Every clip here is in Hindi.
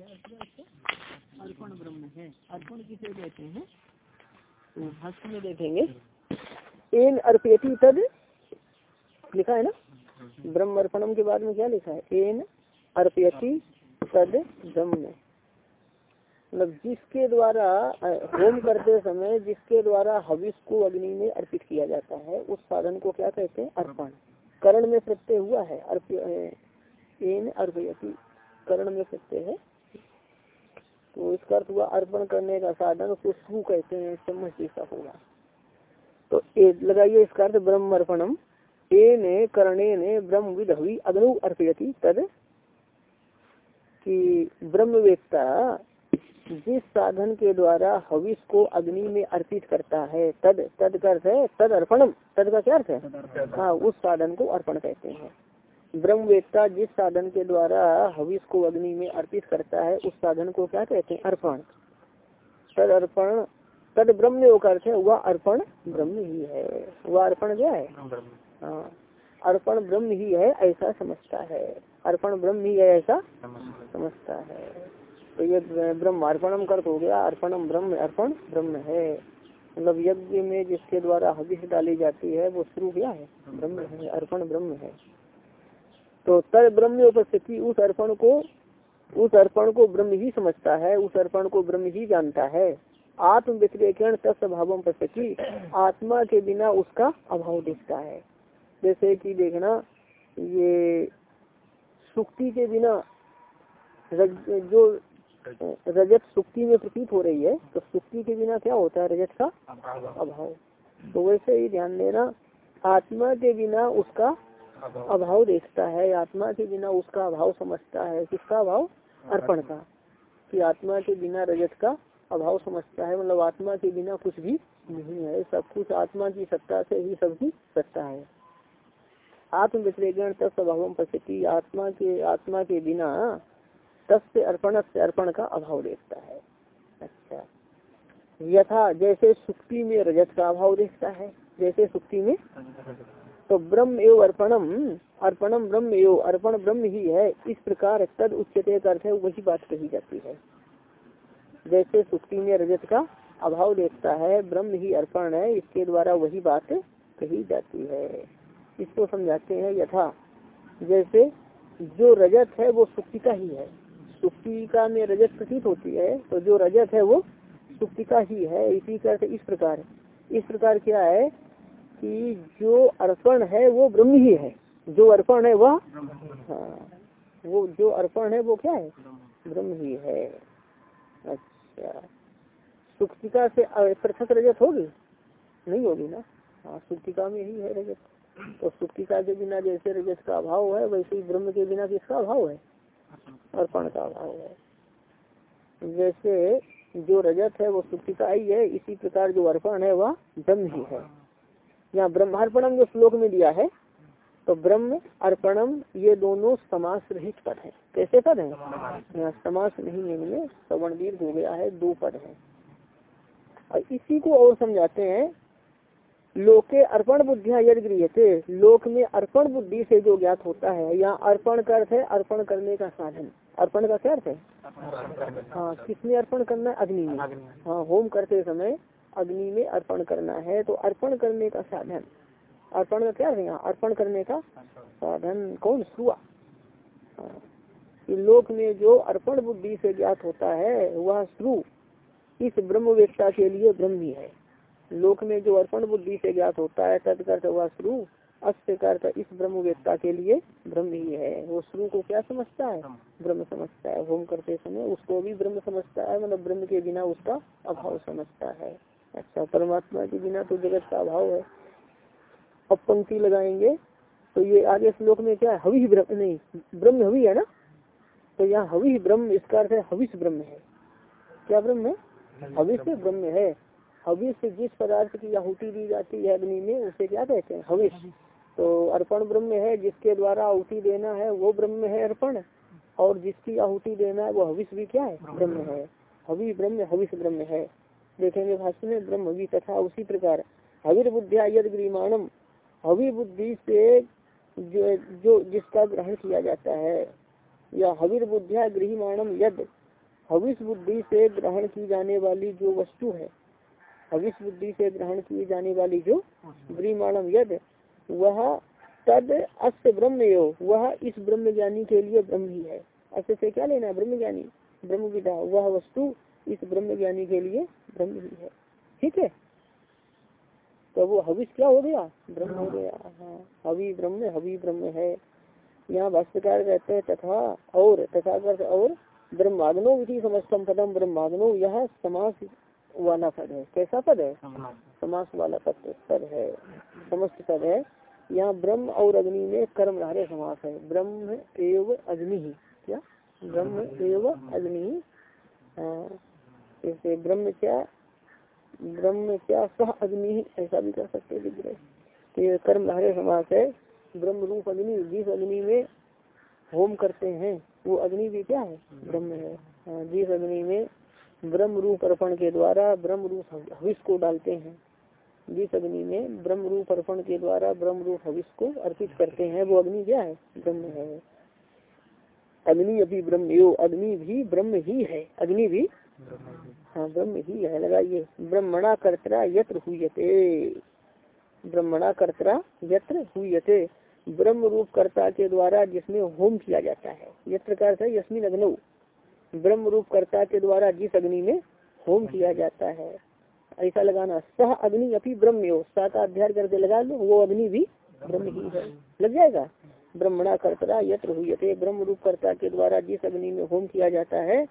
अर्पण ब्रह्म है। अर्पण किसे कहते हैं? भाष्य में देखेंगे। एन अर्पेति तद, लिखा है ना? ब्रह्म अर्पणम के बाद में क्या लिखा है? एन अर्पेति तद ब्रह्म। मतलब जिसके द्वारा होम करते समय जिसके द्वारा हविष को अग्नि में अर्पित किया जाता है, उस साधन को क्या कहते हैं? अर्पण। करण में प्रत्यय हुआ है। Arp N अर्पयति। करण में प्रत्यय है। तो इसका अर्थ हुआ अर्पण करने का साधन उसको सु कहते हैं समझ जैसा होगा। तो लगाइए इसका अर्थ ब्रह्म अर्पणम। ए ने करणे ने ब्रह्म विद हवि अग्नु अर्पयति तद कि ब्रह्म वेत्ता जिस साधन के द्वारा हविष को अग्नि में अर्पित करता है तद तद का अर्थ है तद अर्पणम तद का क्या अर्थ है? हाँ उस साधन को अर्पण कहते हैं। ब्रह्मवेत्ता जिस साधन के द्वारा हविष को अग्नि में अर्पित करता है उस साधन को क्या कहते हैं? अर्पण। तद अर्पण तद ब्रह्म योग अर्थ है वह अर्पण ब्रह्म ही है। वह अर्पण क्या है? हाँ। अर्पण ब्रह्म ही है ऐसा समझता है। अर्पण ब्रह्म ही है ऐसा समझता है। तो ये ब्रह्म अर्पणम कर हो गया अर्पणम ब्रह्म अर्पण ब्रह्म है। मतलब यज्ञ में जिसके द्वारा हविष डाली जाती है वो शुरू क्या है? ब्रह्म है अर्पण ब्रह्म है। तो तर ब्रह्म उपस्थिति उस अर्पण को उस अर्पण को ब्रह्म ही समझता है उस अर्पण को ब्रह्म ही जानता है। आत्म व्यतिरेकण तत्भाव उपस्थिति आत्मा के बिना उसका अभाव दिखता है। जैसे कि देखना ये सुक्ति के बिना रज, जो रजत सुक्ति में प्रतीत हो रही है तो सुक्ति के बिना क्या होता है रजत का अभाव। तो वैसे ही ध्यान देना आत्मा के बिना उसका अभाव देखता है आत्मा के बिना उसका अभाव समझता है। किसका अभाव? अर्पण का। कि आत्मा के बिना रजत का अभाव समझता है मतलब आत्मा के बिना कुछ भी नहीं है। सब कुछ आत्मा की सत्ता से ही सबकी सत्ता है। आत्म विश्लेषण तब स्वभाव प्रसिद्धि आत्मा के आत्मा के बिना तस्य अर्पण से अर्पण का अभाव देखता है। अच्छा। यथा जैसे सुक्ति में रजत का अभाव देखता है जैसे सुक्ति में तो ब्रह्म एवं अर्पणम अर्पणम ब्रह्म एवं, अर्पण ब्रह्म ही है, इस प्रकार तद उच्चते अर्थ है, वही बात कही जाती है। जैसे सुक्ति में रजत का अभाव देखता है, ब्रह्म ही अर्पण है, इसके द्वारा वही बात कही जाती है। इसको समझाते हैं यथा, जैसे जो रजत है, वो सुक्तिका ही है। सुक्तिका में रजत प्रतीत होती है तो जो रजत है, वो सुक्तिका ही है। इसी करके इस प्रकार इस प्रकार क्या है कि जो अर्पण है वो ब्रह्म ही है। जो अर्पण है वह हाँ वो जो अर्पण है वो क्या है? ब्रह्म ही है। अच्छा। सुक्तिका से पृथक रजत होगी? नहीं होगी ना? हाँ सुक्तिका में ही है रजत। तो सुक्तिका के बिना जैसे रजत का अभाव है, वैसे ही ब्रह्म के बिना किसका अभाव है? अर्पण का अभाव है। जैसे जो रजत है वो सुक्तिका ही है, इसी प्रकार जो अर्पण है वह ब्रह्म ही है। यहाँ ब्रह्मार्पणम जो श्लोक में दिया है तो ब्रह्म अर्पणम ये दोनों समास रहित पद है। कैसे पद है? यहाँ समास नहीं है इनमें सवर्ण दीर्घ हो गया है दो पद है। और इसी को और समझाते हैं लोके अर्पण बुद्धिया यद गृहते लोक में अर्पण बुद्धि से जो ज्ञात होता है यहाँ अर्पण का अर्थ है अर्पण करने का साधन। अर्पण का क्या अर्थ है? हाँ किसमें अर्पण करना है? अग्नि में। हाँ होम करते समय अग्नि में अर्पण करना है तो अर्पण करने का साधन। अर्पण का क्या है यहाँ? अर्पण करने का साधन कौन? सुआ। लोक में जो अर्पण बुद्धि से ज्ञात होता है, वह श्रु इस ब्रह्म ब्रह्मवेत्ता के लिए ब्रह्म ही। है लोक में जो अर्पण बुद्धि से ज्ञात होता है तत्कर्थ वह श्रु अस्य कर्थ इस ब्रह्मवेत्ता के लिए ब्रह्म ही। है वो श्रु को क्या समझता है? ब्रह्म समझता है। होम करते समय उसको भी ब्रह्म समझता है मतलब ब्रह्म के बिना उसका अभाव समझता है। अच्छा परमात्मा के बिना तो जगत का अभाव है। अब पंक्ति लगाएँगे तो ये आगे श्लोक में क्या है? हवि ब्रह्म नहीं ब्रह्म हवि है ना? तो यहाँ हवि ब्रह्म इसका अर्थ है हविष ब्रह्म है। क्या ब्रह्म है? हविष ब्रह्म। है। हविष जिस पदार्थ की आहुति दी जाती है अग्नि में उसे क्या कहते हैं? हविष। तो अर्पण ब्रह्म है जिसके द्वारा आहुति देना है वो ब्रह्म है अर्पण। और जिसकी आहुति देना है वो हविष भी क्या है? ब्रह्म है। हवि ब्रह्म हविष ब्रह्म है। देखेंगे भाष्य में ब्रह्म भी तथा उसी प्रकार। हविर बुद्धिया यद ग्रीमाणम। हवि बुद्धि से जो जो जिसका ग्रहण किया जाता है, या हविर बुद्धिया गृहमाणम यद। हविष बुद्धि से ग्रहण की जाने वाली जो वस्तु है हविष बुद्धि से ग्रहण की जाने वाली जो ब्रीमाणम यद, वह तद अस्त ब्रह्म यो वह इस ब्रह्म ज्ञानी के लिए ब्रह्म ही। है अस्त से क्या लेना ब्रह्म ज्ञानी ब्रह्म विदा वह वस्तु इस ब्रह्म ज्ञानी के लिए ब्रह्म ही है। ठीक है? तो वो हविष क्या हो गया? ब्रह्म हो गया। हाँ हवि ब्रह्म हवि ब्रह्म है। यहाँ भाष्यकार कहते हैं, तथा और तथा कर और ब्रह्माग्नो विधि समस्तम पदम ब्रह्माग्नो, यह समास वाला पद है। कैसा पद है? समास वाला पद पद है। समस्त पद है। यहाँ ब्रह्म और अग्नि में कर्म रहे समास है। ब्रह्म एव अग्नि क्या? ब्रह्म एव अग्नि जैसे ब्रह्म क्या ब्रह्म क्या सह अग्नि ऐसा भी कर सकते विग्रह तो ये कर्म धारे समास है, ब्रह्म रूप अग्नि जिस अग्नि में होम करते हैं। वो अग्नि भी क्या है? ब्रह्म है। जिस अग्नि में ब्रह्म रूप अर्पण के द्वारा ब्रह्म रूप हविष को डालते हैं। जिस अग्नि में ब्रह्म रूप अर्पण के द्वारा ब्रह्म रूप हविष को अर्पित करते हैं। वो अग्नि क्या है? ब्रह्म है। अग्नि अभी ब्रह्म, यो अग्नि भी ब्रह्म ही है। अग्नि भी हाँ ब्रह्म ही है लगाइए ब्रह्मणा कर्तरा यत्र हुयते। ब्रह्मणा कर्तरा यत्र हुयते। ब्रह्म रूप कर्ता के द्वारा जिसमें होम किया जाता है। यत्र का अर्थ है यस्मिन अग्नौ। ब्रह्म रूप कर्ता के द्वारा जिस अग्नि में होम किया जाता है। ऐसा लगाना, सह अग्नि अपनी ब्रह्म हो सा का अध्ययन करके लगा लो, वो अग्नि भी ब्रह्म ही है। लग जाएगा? ब्रह्मणा कर्ता यत्र हुए ब्रह्म रूप कर्ता के द्वारा जिस अग्नि में होम किया जाता है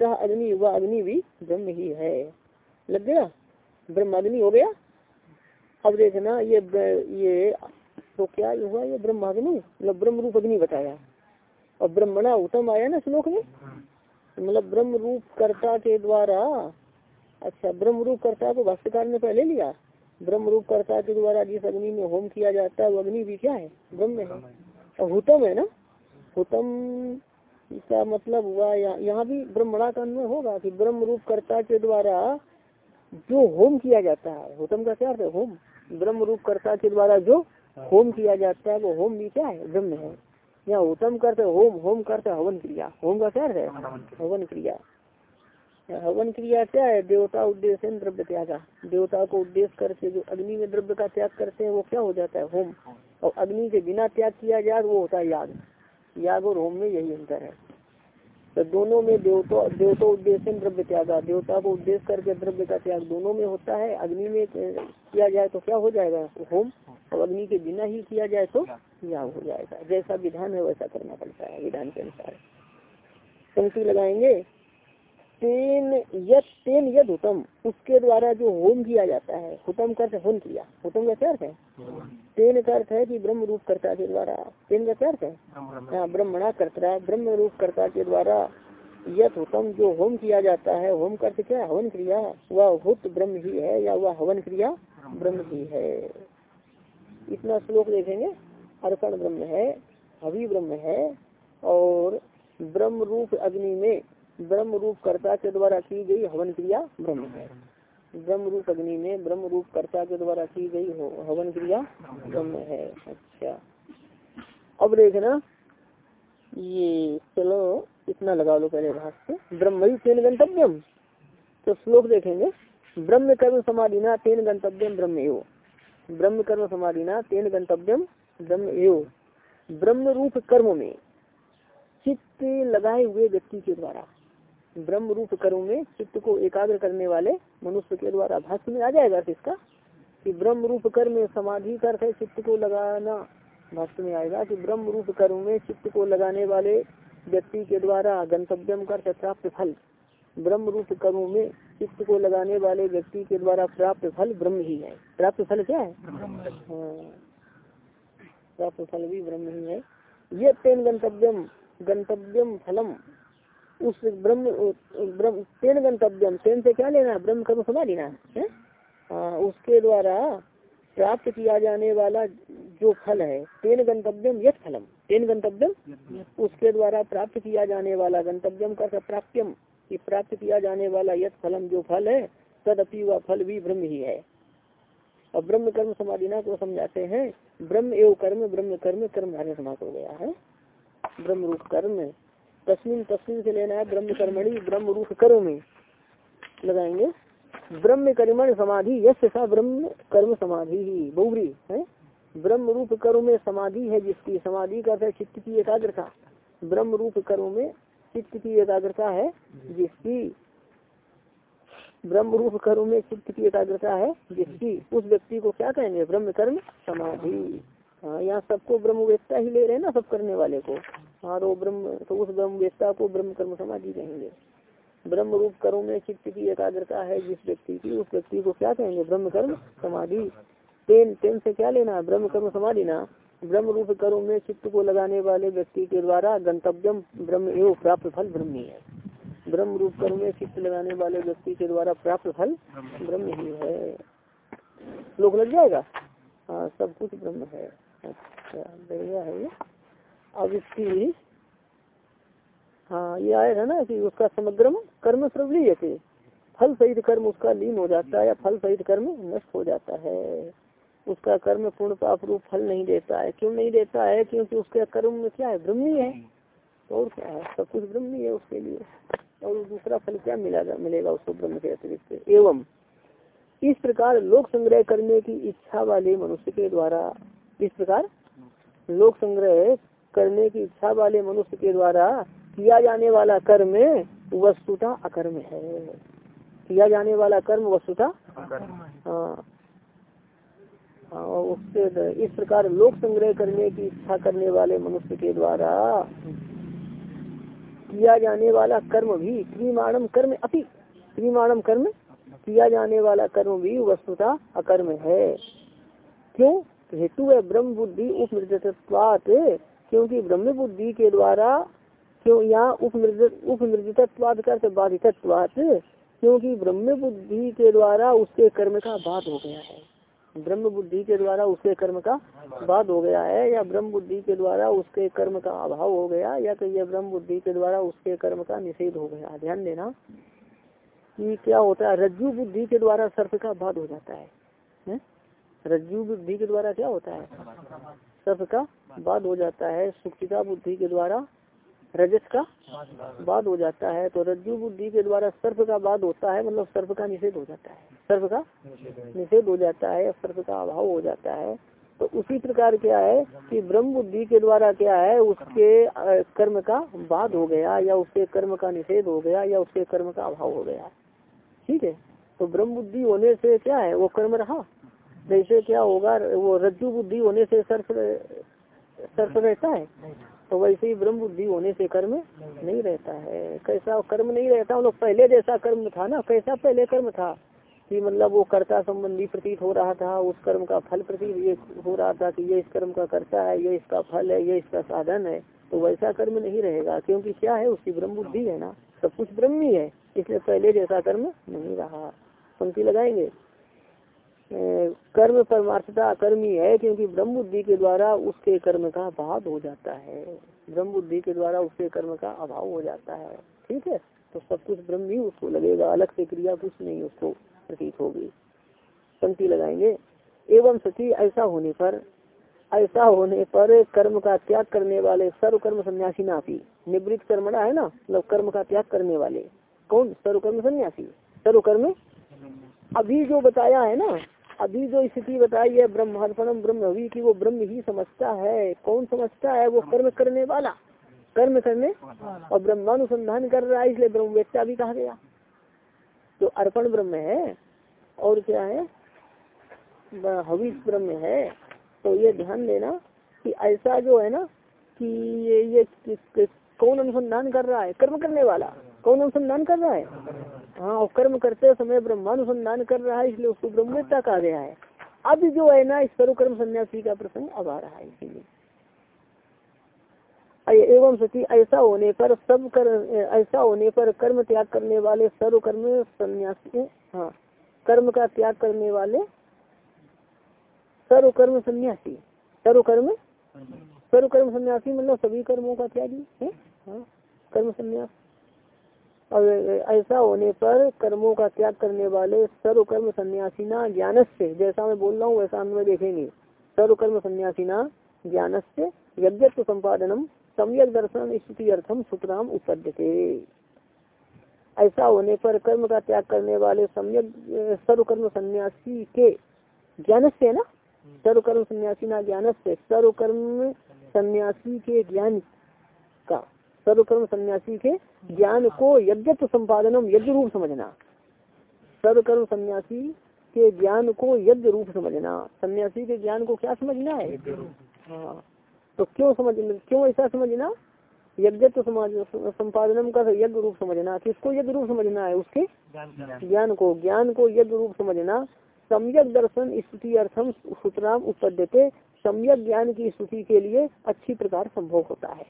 सह अग्नि वह अग्नि भी ब्रह्म ही है। लग गया? ब्रह्म अग्नि हो गया? अब देखना, ये ये तो क्या हुआ, ये ब्रह्माग्नि मतलब ब्रह्म रूप अग्नि बताया। और ब्रह्मणा उत्तम आया ना श्लोक में? मतलब ब्रह्म रूप कर्ता के द्वारा अच्छा ब्रह्म रूप कर्ता को भाष्यकार ने पहले लिया। ब्रह्म रूप कर्ता के द्वारा जिस अग्नि में होम किया जाता है, वो अग्नि भी क्या है? ब्रह्म है। और हुतम है ना? हुतम इसका मतलब हुआ यहाँ भी ब्रह्मणा का होगा कि ब्रह्म रूप कर्ता के द्वारा जो होम किया जाता है, हुतम का क्या है? होम। ब्रह्म रूप कर्ता के द्वारा जो होम किया जाता है, वो होम भी क्या है? ब्रह्म है। यहाँ होतम करते होम होम करते हवन क्रिया। होम का क्या है? हवन क्रिया। हवन क्रिया क्या है? देवता उद्देश्य द्रव्य त्यागा। देवता को उद्देश्य करके जो अग्नि में द्रव्य का त्याग करते हैं, वो क्या हो जाता है? होम। और अग्नि के बिना त्याग किया जाए, वो होता है याग। याग और होम में यही अंतर है। तो दोनों में देवतो, देवता उद्देश्य द्रव्य त्याग, देवता को उद्देश्य करके द्रव्य का त्याग दोनों में होता है। अग्नि में किया जाए तो क्या हो जाएगा? होम। और अग्नि के बिना ही किया जाए तो याग हो जाएगा? जैसा विधान है वैसा करना पड़ता है, विधान के अनुसार। पंक्ति लगाएँगे। तेन यद तेन यद हुतम उसके द्वारा जो होम किया जाता है, हुतम का अर्थ होम किया। हुतम का क्या अर्थ है? तेन का अर्थ है कि ब्रह्म रूप कर्ता के द्वारा। तेन का क्या अर्थ है? हाँ ब्रह्मणा कर्ता, ब्रह्म रूप कर्ता के द्वारा यद हुतम जो होम किया जाता है, होम कर्त क्या? हवन क्रिया। वह हुत ब्रह्म ही है या वह हवन क्रिया ब्रह्म ही है। इतना श्लोक देखेंगे। अर्पण ब्रह्म है, हवि ब्रह्म है और ब्रह्म रूप अग्नि में ब्रह्म रूप कर्ता के द्वारा की गई हवन क्रिया ब्रह्म है। ब्रह्म रूप अग्नि में ब्रह्म रूप कर्ता के द्वारा की गई हवन क्रिया ब्रह्म है। अच्छा। अब देखना, ये चलो, इतना लगा लो पहले भाग से। ब्रह्म ही तेन गंतव्यम। तो श्लोक देखेंगे। ब्रह्म कर्म समाधिना तेन गंतव्यम ब्रह्म एव ब्रह्म कर्म समाधिना तेन गंतव्यम ब्रह्म एव ब्रह्म रूप कर्म में चित्त लगाए हुए व्यक्ति के द्वारा ब्रह्म रूप कर्म में चित्त को एकाग्र करने वाले मनुष्य के द्वारा भाष्य में आ जाएगा इसका कि ब्रह्म रूप कर्म में समाधि कर है चित्त को लगाना। भाष्य में आएगा कि ब्रह्म रूप कर्म में चित्त को लगाने वाले व्यक्ति के द्वारा गंतव्यम कर प्राप्त फल। ब्रह्म रूप कर्म में चित्त को लगाने वाले व्यक्ति के द्वारा प्राप्त फल ब्रह्म ही है। प्राप्त फल क्या है? हाँ। प्राप्त फल भी ब्रह्म ही है। ये तेन गंतव्यम गंतव्यम फलम। उस ब्रह्म ब्रह्म तेन गंतव्यम तेन से क्या लेना ब्रह्म कर्म समा लेना है आ, उसके द्वारा प्राप्त किया जाने वाला जो फल है तेन गंतव्यम यथ फलम। तेन गंतव्यम उसके द्वारा प्राप्त किया जाने वाला गंतव्यम कर प्राप्त्यम कि प्राप्त किया जाने वाला यथ फलम जो फल है तदपि वह फल भी ब्रह्म ही है। और ब्रह्म कर्म समाधिना को समझाते हैं। ब्रह्म एवं कर्म ब्रह्म कर्म कर्म धारे समाप्त हो गया है। ब्रह्म रूप कर्म तस्मिन तस्मिन से लेना है ब्रह्म कर्मणि ब्रह्म रूप कर्म। में लगाएँगे। ब्रह्म कर्मण समाधि यश सा ब्रह्म कर्म समाधि ही। बहुरी है? ब्रह्म रूप कर्म में समाधि है जिसकी समाधि का है चित्त की एकाग्रता। ब्रह्म रूप कर्म में चित्त की एकाग्रता है जिसकी ब्रह्म रूप कर्म में चित्त की एकाग्रता है जिसकी। उस व्यक्ति को क्या कहेंगे? ब्रह्म कर्म समाधि। हाँ यहाँ सबको ब्रह्म वेत्ता ही ले रहे हैं ना सब करने वाले को। तो ब्रह्म तो उस ब्रह्म वेत्ता को ब्रह्म कर्म समाधि कहेंगे ब्रह्म रूप कर्म में चित्त की एकाग्रता है जिस व्यक्ति की, उस व्यक्ति को क्या कहेंगे? ब्रह्म कर्म समाधि। तेन तेन से क्या लेना? ब्रह्म कर्म समाधि ना। ब्रह्म रूप कर्म में चित्त को लगाने वाले व्यक्ति के द्वारा गंतव्यम ब्रह्म एवं प्राप्त फल ब्रह्म ही। है ब्रह्म रूप कर्म में चित्त लगाने वाले व्यक्ति के द्वारा प्राप्त फल ब्रह्म ही है। लोग लग जाएगा? हाँ सब कुछ ब्रह्म है। अच्छा बढ़िया है ये। अब इसकी हाँ ये आएगा ना कि उसका समग्रम कर्म प्रवलीयते फल सहित कर्म उसका लीन हो जाता है या फल सहित कर्म नष्ट हो जाता है। उसका कर्म पूर्ण पाप रूप फल नहीं देता है। क्यों नहीं देता है? क्योंकि उसके कर्म में क्या है? ब्रह्मी है। और क्या है? सब कुछ ब्रह्मी है उसके लिए। और दूसरा फल क्या मिलेगा मिलेगा उसको ब्रह्म के अतिरिक्त? एवं इस प्रकार लोक संग्रह करने की इच्छा वाले मनुष्य के द्वारा, इस प्रकार लोक संग्रह करने की इच्छा वाले मनुष्य के द्वारा किया जाने वाला कर्म वस्तुता अकर्म है। किया जाने वाला कर्म वस्तुता हाँ। उससे इस प्रकार लोक संग्रह करने की इच्छा करने वाले मनुष्य के द्वारा किया जाने वाला कर्म भी क्रीमाणम कर्म अति क्रीमाणम कर्म किया जाने वाला कर्म भी वस्तुता अकर्म है। क्यों? हेतु है ब्रह्म बुद्धि उपमृतत्वात क्योंकि ब्रह्म बुद्धि के द्वारा क्यों यहाँ उपमृतत्वाद कर बाधितत्वात, क्योंकि ब्रह्म बुद्धि के द्वारा उसके कर्म का बात हो गया है। ब्रह्म बुद्धि के द्वारा उसके कर्म का बाद हो गया है, या ब्रह्म बुद्धि के द्वारा उसके कर्म का अभाव हो गया, या कहिए ब्रह्म बुद्धि के द्वारा उसके कर्म का निषेध हो गया। ध्यान देना कि क्या होता है, रज्जु बुद्धि के द्वारा सर्प का बाद हो जाता है? रज्जु बुद्धि के द्वारा क्या होता है? सर्प का बाद हो जाता है सुखिता बुद्धि के द्वारा रजत का बाद हो जाता है। तो रज्जु बुद्धि के द्वारा सर्प का बाद होता है मतलब सर्प का निषेध हो जाता है। सर्प का निषेध हो जाता है, सर्प का अभाव हो जाता है। तो उसी प्रकार क्या है कि ब्रह्म बुद्धि के द्वारा क्या है, उसके कर्म का बाद हो गया, या उसके कर्म का निषेध हो गया, या उसके कर्म का अभाव हो गया। ठीक है? तो ब्रह्म बुद्धि होने से क्या है, वो कर्म रहा। जैसे क्या होगा वो रज्जु बुद्धि होने से सर्फ सर्फ रहता है? तो वैसे ही ब्रह्म बुद्धि होने से कर्म नहीं रहता है। कैसा कर्म नहीं रहता? हम लोग पहले जैसा कर्म था ना कैसा पहले कर्म था? कि मतलब वो कर्ता संबंधी प्रतीत हो रहा था उस कर्म का फल प्रतीत ये हो रहा था कि ये इस कर्म का कर्ता है ये इसका फल है ये इसका साधन है। तो वैसा कर्म नहीं रहेगा क्योंकि क्या है उसकी ब्रह्म बुद्धि है ना। सब कुछ ब्रह्म ही है इसलिए पहले जैसा कर्म नहीं रहा। पंक्ति लगाएँगे? कर्म परमार्थता कर्मी है क्योंकि ब्रह्म बुद्धि के द्वारा उसके कर्म का अभाव हो जाता है। ब्रह्म बुद्धि के द्वारा उसके कर्म का अभाव हो जाता है। ठीक है? तो सब कुछ ब्रह्म ही उसको लगेगा। अलग से क्रिया कुछ नहीं उसको प्रतीत होगी। पंक्ति लगाएँगे। एवं सती, ऐसा होने पर, ऐसा होने पर कर्म का त्याग करने वाले सर्व कर्म सन्यासी नापी। निवृत्त कर्मणा है ना? मतलब कर्म का त्याग करने वाले। कौन? सर्व कर्म सन्यासी। सर्व कर्म अभी जो बताया है ना अभी जो स्थिति बताई है ब्रह्मार्पणम ब्रह्म की वो ब्रह्म ही समझता है। कौन समझता है? वो कर्म करने वाला। कर्म करने और ब्रह्मानुसंधान कर रहा है, इसलिए ब्रह्मवेत्ता भी कहा गया। तो अर्पण ब्रह्म है और क्या है? हविष ब्रह्म है। तो ये ध्यान देना कि ऐसा जो है ना कि ये ये कौन अनुसंधान कर रहा है? कर्म करने वाला। कौन अनुसंधान कर रहा है? हाँ और कर्म करते समय ब्रह्मानुसंधान कर रहा है इसलिए उसको ब्रह्मवेत्ता कहा गया है। अब जो है ना इस सर्वकर्म सन्यासी का प्रसंग अब आ रहा है इसीलिए। एवं सती ऐसा होने पर सब कर ऐसा होने पर कर्म त्याग करने वाले सर्व कर्म सन्यासी हाँ कर्म का त्याग करने वाले सर्वकर्म सन्यासी सर्वकर्म? सर्वकर्म सन्यासी मतलब सभी कर्मों का त्यागी है? हाँ कर्म सन्यास और ऐसा होने पर कर्मों का त्याग करने वाले सर्वकर्म सन्यासी ना ज्ञान से जैसा मैं बोल रहा हूँ वैसा हम देखेंगे। सर्वकर्म सन्यासी ना ज्ञान से यज्ञ संपादनम सम्यक दर्शन स्थिति अर्थम सुतराम उपद्यते। ऐसा होने पर कर्म का त्याग करने वाले सम्यक सर्वकर्म सन्यासी के ज्ञान से ना? सर्वकर्म सन्यासी ना ज्ञान से सर्वकर्म सन्यासी के ज्ञान का। सर्वकर्म सन्यासी के ज्ञान को यज्ञत्व संपादनम यज्ञ रूप समझना। सर्वकर्म सन्यासी के ज्ञान को यज्ञ रूप समझना। सन्यासी के ज्ञान को क्या समझना है? हाँ। तो क्यों समझ क्यों ऐसा समझना? यज्ञ तो संपादनम का यज्ञ रूप समझना। किसको यज्ञ रूप समझना है? उसके ज्ञान को। ज्ञान को। यज्ञ रूप समझना। सम्यक दर्शन स्तुति अर्थम सूत्राम उपद्यते सम्यक ज्ञान की स्तुति के लिए अच्छी प्रकार संभव होता है।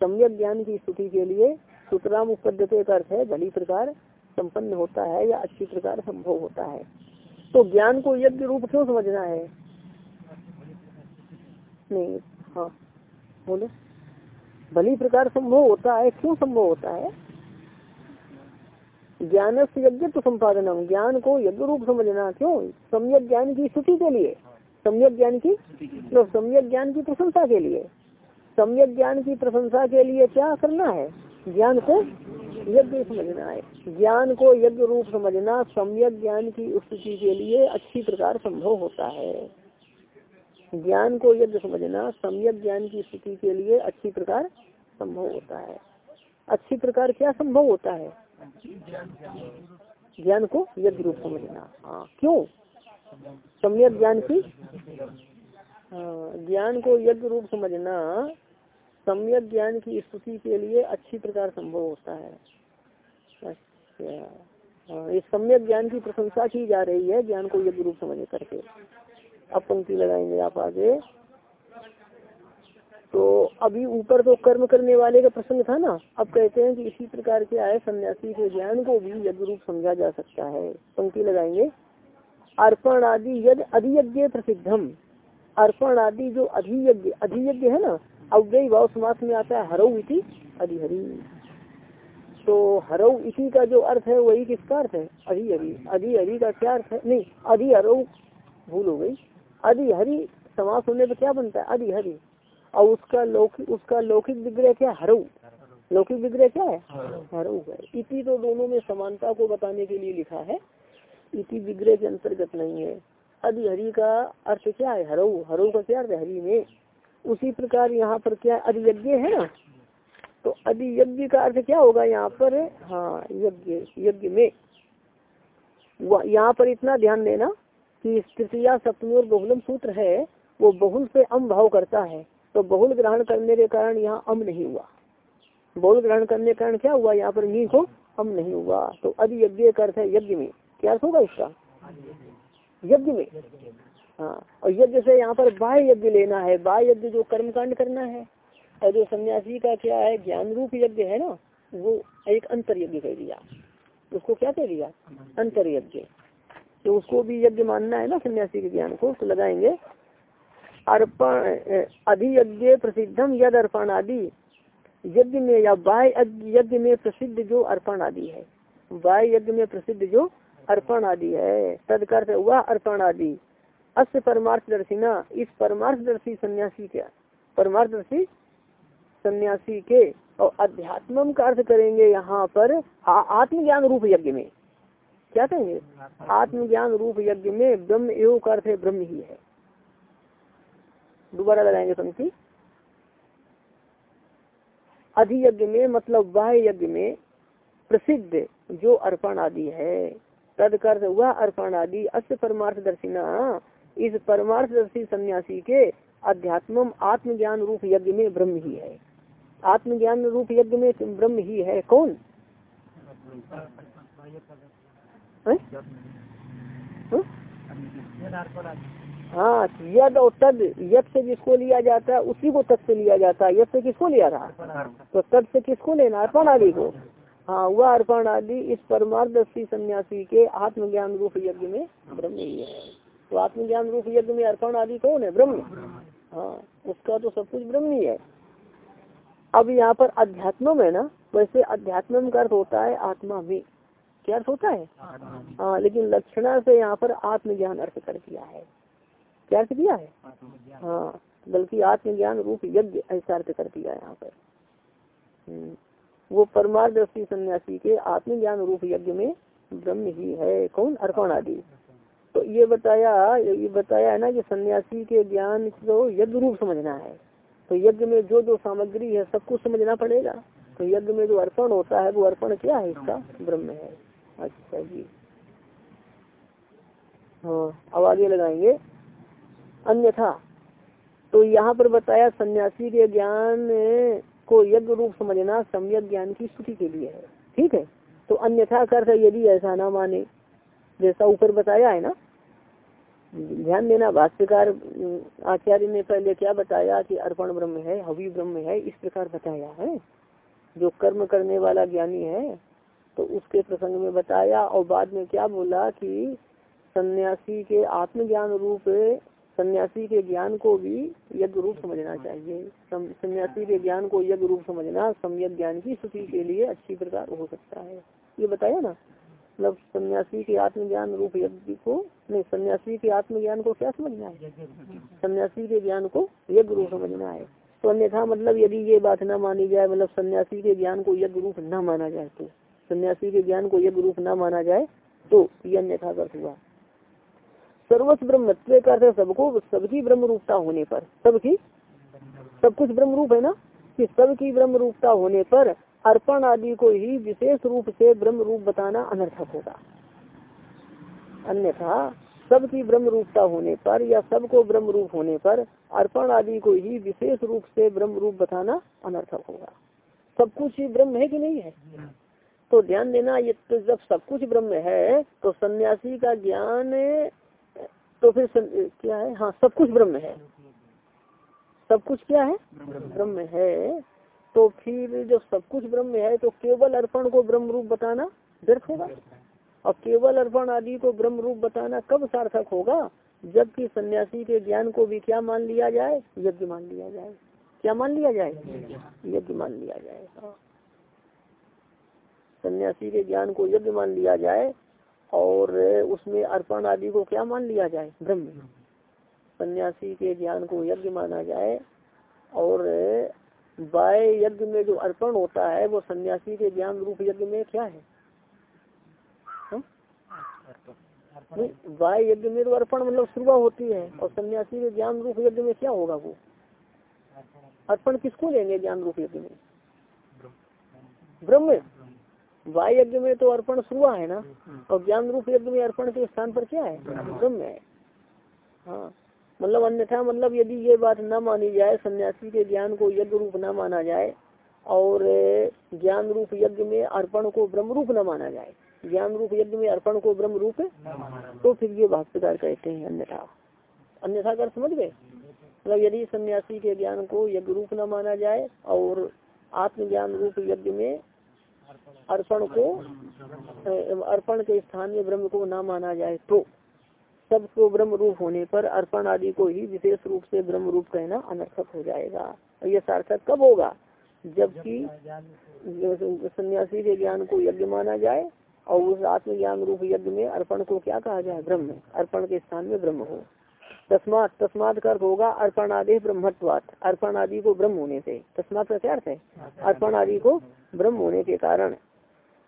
सम्यक ज्ञान की स्तुति के लिए सूत्राम उपद्यते का अर्थ है भली प्रकार संपन्न होता है या अच्छी प्रकार संभव होता है। तो ज्ञान को यज्ञ रूप क्यों समझना है? नहीं हाँ बोले। भली प्रकार संभव होता है क्यों संभव होता है? ज्ञान से यज्ञ तो संपादन ज्ञान को यज्ञ रूप समझना क्यों? सम्यक ज्ञान की स्तुति के लिए। सम्यक ज्ञान की तो सम्यक ज्ञान की प्रशंसा के लिए। सम्यक ज्ञान की प्रशंसा के लिए क्या करना है? ज्ञान को यज्ञ समझना है। ज्ञान को यज्ञ रूप समझना सम्यक ज्ञान की स्थिति के लिए अच्छी प्रकार संभव होता है। ज्ञान को यज्ञ समझना सम्यक ज्ञान की स्थिति के लिए अच्छी प्रकार संभव होता है। अच्छी प्रकार क्या संभव होता है? ज्ञान को यज्ञ रूप समझना। हाँ क्यों? सम्यक ज्ञान की हाँ ज्ञान को यज्ञ रूप समझना सम्यक ज्ञान की स्तुति के लिए अच्छी प्रकार संभव होता है। अच्छा। हाँ इस सम्यक ज्ञान की प्रशंसा की जा रही है, ज्ञान को यज्ञ रूप समझ करके। अब पंक्ति लगाएँगे आप आगे। तो अभी ऊपर तो कर्म करने वाले का प्रसंग था ना? अब कहते हैं कि इसी प्रकार के आए सन्यासी के ज्ञान को भी यज्ञ रूप समझा जा सकता है। पंक्ति लगाएँगे। अर्पण आदि यद अधियज्ञ प्रसिद्धम। अर्पण आदि जो अधियज्ञ अधियज्ञ है ना? अव्यय भाव समास में आता है, हरऊ इति अधिहरी। तो हरऊ इसी का जो अर्थ है, वही किसका अर्थ है? अधिहरी। अधिहरी का क्या अर्थ है? नहीं अधि हरऊ भूल हो गई। अधिहरी समास होने पर क्या बनता है? अधिहरी। और उसका लौकिक उसका लौकिक विग्रह क्या? हरऊ। लौकिक विग्रह क्या है? हरऊ है। इति तो दोनों में समानता को बताने के लिए लिखा है। इति विग्रह के अंतर्गत नहीं है। अधिहरी का अर्थ क्या है? हरऊ। हरऊ का क्या अर्थ हरी में। उसी प्रकार यहाँ पर क्या अधियज्ञ है ना? तो अधियज्ञ का अर्थ क्या होगा यहाँ पर? हाँ यज्ञ यज्ञ में। यहाँ पर इतना ध्यान देना कि तृतीया सप्तमी और बहुलम सूत्र है, वो बहुल से अम भाव करता है। तो बहुल ग्रहण करने के कारण यहाँ अम नहीं हुआ। बहुल ग्रहण करने के कारण क्या हुआ? यहाँ पर नी को अम नहीं हुआ। तो अधि यज्ञ का अर्थ है यज्ञ में। क्या अर्थ होगा इसका? यज्ञ में। हाँ। और यज्ञ से यहाँ पर बाह्य यज्ञ लेना है। बाह्य यज्ञ जो कर्म कांड करना है और जो सन्यासी का क्या है ज्ञान रूप यज्ञ है ना, वो एक अंतर यज्ञ कह दिया। उसको क्या कह दिया? अंतर यज्ञ तो उसको भी यज्ञ मानना है ना सन्यासी के ज्ञान को तो लगाएँगे। अर्पण अधियज्ञ प्रसिद्धम यद अर्पण आदि यज्ञ में या बाह्य यज्ञ में प्रसिद्ध जो अर्पण आदि है। बाह्य यज्ञ में प्रसिद्ध जो अर्पण आदि है। तदकर्थ हुआ अर्पण आदि अस्य परमार्थ दर्शिना इस परमार्थदर्शी सन्यासी के परमार्थदर्शी सन्यासी के, और अध्यात्म का अर्थ करेंगे यहाँ पर आत्मज्ञान रूप यज्ञ में। क्या कहेंगे? आत्मज्ञान रूप यज्ञ में ब्रह्म एवं का अर्थ ब्रह्म ही है। दोबारा लगाएँगे पंक्ति। अधियज्ञ में मतलब बाह्य यज्ञ में प्रसिद्ध जो अर्पण आदि है तद हुआ अर्पण आदि, अस्य परमार्थ दर्शिना इस परमार्थदर्शी सन्यासी के अध्यात्म आत्मज्ञान रूप यज्ञ में ब्रह्म ही है। आत्मज्ञान रूप यज्ञ में ब्रह्म ही है। कौन? हाँ? यद और तद, यद से जिसको लिया जाता है, उसी को तद से लिया जाता है। यद से किसको लिया था तो तद से किसको लेना? अर्पण आदि को। हाँ वह अर्पण आदि इस परमार्थदर्शी सन्यासी के आत्मज्ञान रूप यज्ञ में ब्रह्म ही है। तो आत्मज्ञान रूप यज्ञ में अर्पण आदि कौन है? ब्रह्म। हाँ उसका तो सब कुछ ब्रह्म ही है। अब यहाँ पर अध्यात्म है ना, वैसे अध्यात्म का अर्थ होता है आत्मा में। क्या अर्थ होता है? हाँ लेकिन लक्षणा से यहाँ पर आत्मज्ञान अर्थ कर दिया है। क्या अर्थ किया है? हाँ बल्कि आत्मज्ञान रूप यज्ञ ऐसा अर्थ कर दिया है यहाँ पर। हम्म। वो परमारदर्शी सन्यासी के आत्मज्ञान रूप यज्ञ में ब्रह्म ही है। कौन? अर्पण आदि। तो ये बताया ये बताया है ना कि सन्यासी के ज्ञान को यज्ञ रूप समझना है। तो यज्ञ में जो जो सामग्री है, सब कुछ समझना पड़ेगा। तो यज्ञ में जो अर्पण होता है, वो अर्पण क्या है इसका? ब्रह्म है। अच्छा जी। हाँ अब आगे लगाएँगे। अन्यथा तो यहाँ पर बताया सन्यासी के ज्ञान को यज्ञ रूप समझना सम्यक ज्ञान की स्तुति के लिए है। ठीक है? तो अन्यथा कर यदि ऐसा ना माने, जैसा ऊपर बताया है ना ध्यान देना, भाष्यकार आचार्य ने पहले क्या बताया कि अर्पण ब्रह्म है, हवि ब्रह्म है, इस प्रकार बताया है। जो कर्म करने वाला ज्ञानी है तो उसके प्रसंग में बताया और बाद में क्या बोला कि सन्यासी के आत्मज्ञान रूप, सन्यासी के ज्ञान को भी यज्ञ रूप समझना चाहिए। सन्यासी के ज्ञान को यज्ञ रूप समझना, सम्यक ज्ञान की स्तुति के लिए अच्छी प्रकार हो सकता है। ये बताया ना? मतलब सन्यासी के आत्मज्ञान रूप यज्ञ को, नहीं, सन्यासी के आत्मज्ञान को क्या समझना है? सन्यासी के ज्ञान को यज्ञ रूप समझना है। तो अन्यथा मतलब यदि ये बात न मानी जाए मतलब सन्यासी के ज्ञान को यज्ञ रूप न माना जाए तो सन्यासी के ज्ञान को यज्ञ रूप न माना जाए तो ये अन्यथा हुआ। सर्वस्व ब्रह्म का सबको, सबकी ब्रह्म रूपता होने पर, सबकी, सब कुछ ब्रह्म रूप है ना? कि सबकी ब्रह्म रूपता होने पर अर्पण आदि को ही विशेष रूप से ब्रह्म रूप बताना अनर्थक होगा। अन्यथा सबकी ब्रह्म रूपता होने पर या सबको ब्रह्म रूप होने पर अर्पण आदि को ही विशेष रूप से ब्रह्म रूप बताना अनर्थक होगा। सब कुछ ही ब्रह्म है कि नहीं है? तो ध्यान देना ये तो जब सब कुछ ब्रह्म है तो सन्यासी का ज्ञान तो फिर सन, क्या है? हाँ सब कुछ ब्रह्म है। सब कुछ क्या है? ब्रह्म है। तो फिर जब सब कुछ ब्रह्म है तो केवल अर्पण को ब्रह्म रूप बताना व्यर्थ होगा? और केवल अर्पण आदि को ब्रह्म रूप बताना कब सार्थक होगा? जबकि सन्यासी के ज्ञान को भी क्या मान लिया जाए? यज्ञ मान लिया जाए। क्या मान लिया जाए? यज्ञ मान लिया जाए। हाँ। सन्यासी के ज्ञान को यज्ञ मान लिया जाए और उसमें अर्पण आदि को क्या मान लिया जाए? ब्रह्म। सन्यासी के ज्ञान को यज्ञ माना जाए और वाय यज्ञ में जो अर्पण होता है, वो सन्यासी के ज्ञान रूप यज्ञ में क्या है? हाँ? वाय यज्ञ में तो अर्पण मतलब शुरुआत होती है, और सन्यासी के ज्ञान रूप यज्ञ में क्या होगा वो? अर्पण किसको लेंगे ज्ञान रूप यज्ञ में? ब्रह्म। वाय यज्ञ में तो अर्पण शुरुआ है ना, और ज्ञान रूप यज्ञ में अर्पण के स्थान पर क्या है? ब्रह्म है। हाँ। मतलब अन्यथा मतलब यदि ये बात न मानी जाए सन्यासी के ज्ञान को यज्ञ रूप न माना जाए और ज्ञान रूप यज्ञ में अर्पण को ब्रह्म रूप न माना जाए ज्ञान रूप यज्ञ में अर्पण को ब्रह्म रूप तो फिर ये भाष्यकार कहते हैं अन्यथा। अन्यथा कर समझ गए? मतलब यदि सन्यासी के ज्ञान को यज्ञ रूप न माना जाए और आत्मज्ञान रूप यज्ञ में अर्पण को अर्पण के स्थान में ब्रह्म को न माना जाए तो सबको ब्रह्म रूप होने पर अर्पण आदि को ही विशेष रूप से ब्रह्म रूप कहना अनर्थक हो जाएगा। और ये सार्थक कब होगा? जबकि सन्यासी के ज्ञान को यज्ञ माना जाए और उस आत्मज्ञान रूप यज्ञ में अर्पण को क्या कहा जाए? ब्रह्म। अर्पण के स्थान में ब्रह्म हो। तस्मात तस्मात का अर्थ होगा अर्पण आदि ब्रह्मत्वात। अर्पण आदि को ब्रह्म होने से। तस्मात का क्या अर्थ है? अर्पण आदि को ब्रह्म होने के कारण।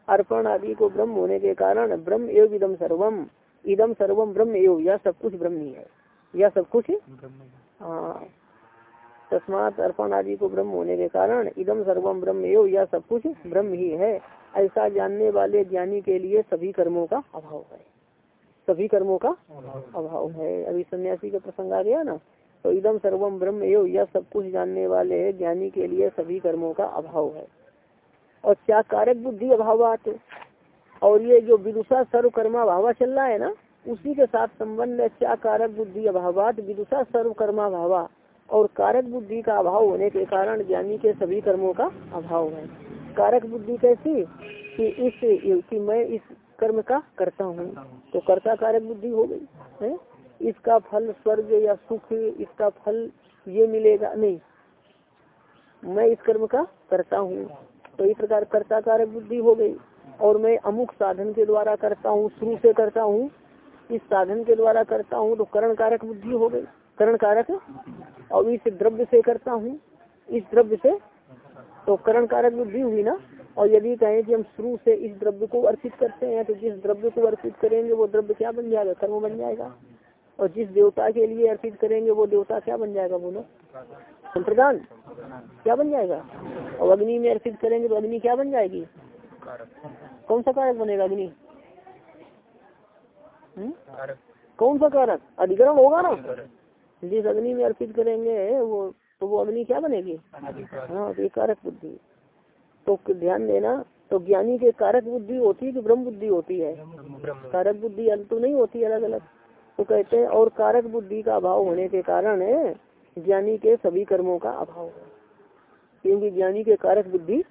अर्पण आदि को ब्रह्म होने के कारण ब्रह्म एवं सर्वम। इदम सर्वम ब्रह्म एवं यह सब कुछ ब्रह्म ही। है यह सब कुछ हाँ। तस्मात अर्पण आदि को ब्रह्म होने के कारण इदम सर्वम ब्रह्म एवं यह सब कुछ ब्रह्म ही। है ऐसा जानने वाले ज्ञानी के लिए सभी कर्मों का अभाव है। सभी कर्मों का अभाव है। अभी सन्यासी का प्रसंग आ गया ना? तो इदम सर्वम ब्रह्म एवं यह सब कुछ जानने वाले ज्ञानी के लिए सभी कर्मों का अभाव है। और क्या कारक बुद्धि अभाव और ये जो विदुषा सर्व कर्मा भावा चल रहा है ना, उसी के साथ संबंध है, क्या कारक बुद्धि अभावात विदुषा सर्व कर्मा भावा। और कारक बुद्धि का अभाव होने के कारण ज्ञानी के सभी कर्मों का अभाव है। कारक बुद्धि कैसी? कि इस, कि मैं इस कर्म का करता हूँ। तो कर्ता कारक बुद्धि हो गई, है? इसका फल स्वर्ग या सुख, इसका फल ये मिलेगा, नहीं। मैं इस कर्म का करता हूँ। तो इस प्रकार कर्ता कारक बुद्धि हो गई। और मैं अमुक साधन के द्वारा करता हूँ, शुरू से करता हूँ, इस साधन के द्वारा करता हूँ तो करण कारक बुद्धि हो गई। करण कारक और इस द्रव्य से करता हूँ, इस द्रव्य से। तो करण कारक बुद्धि हुई ना? और यदि कहें कि हम शुरू से इस द्रव्य को अर्पित करते हैं तो जिस द्रव्य को अर्पित करेंगे, वो द्रव्य क्या बन जाएगा? कर्म बन जाएगा। और जिस देवता के लिए अर्पित करेंगे, वो देवता क्या बन जाएगा बोलो? संप्रदान। क्या बन जाएगा? और अग्नि में अर्पित करेंगे तो अग्नि क्या बन जाएगी? कौन सा कारक बनेगा अग्नि हम्म? कौन सा कारक? अधिकरण होगा ना? जिस अग्नि में अर्पित करेंगे वो तो वो अग्नि क्या बनेगी? हाँ तो कारक बुद्धि। तो ध्यान देना तो ज्ञानी के कारक बुद्धि होती है कि ब्रह्म बुद्धि होती है? कारक बुद्धि अलग तो नहीं होती अलग अलग तो कहते हैं और कारक बुद्धि का अभाव होने के कारण है ज्ञानी के सभी कर्मों का अभाव है। क्योंकि ज्ञानी के कारक बुद्धि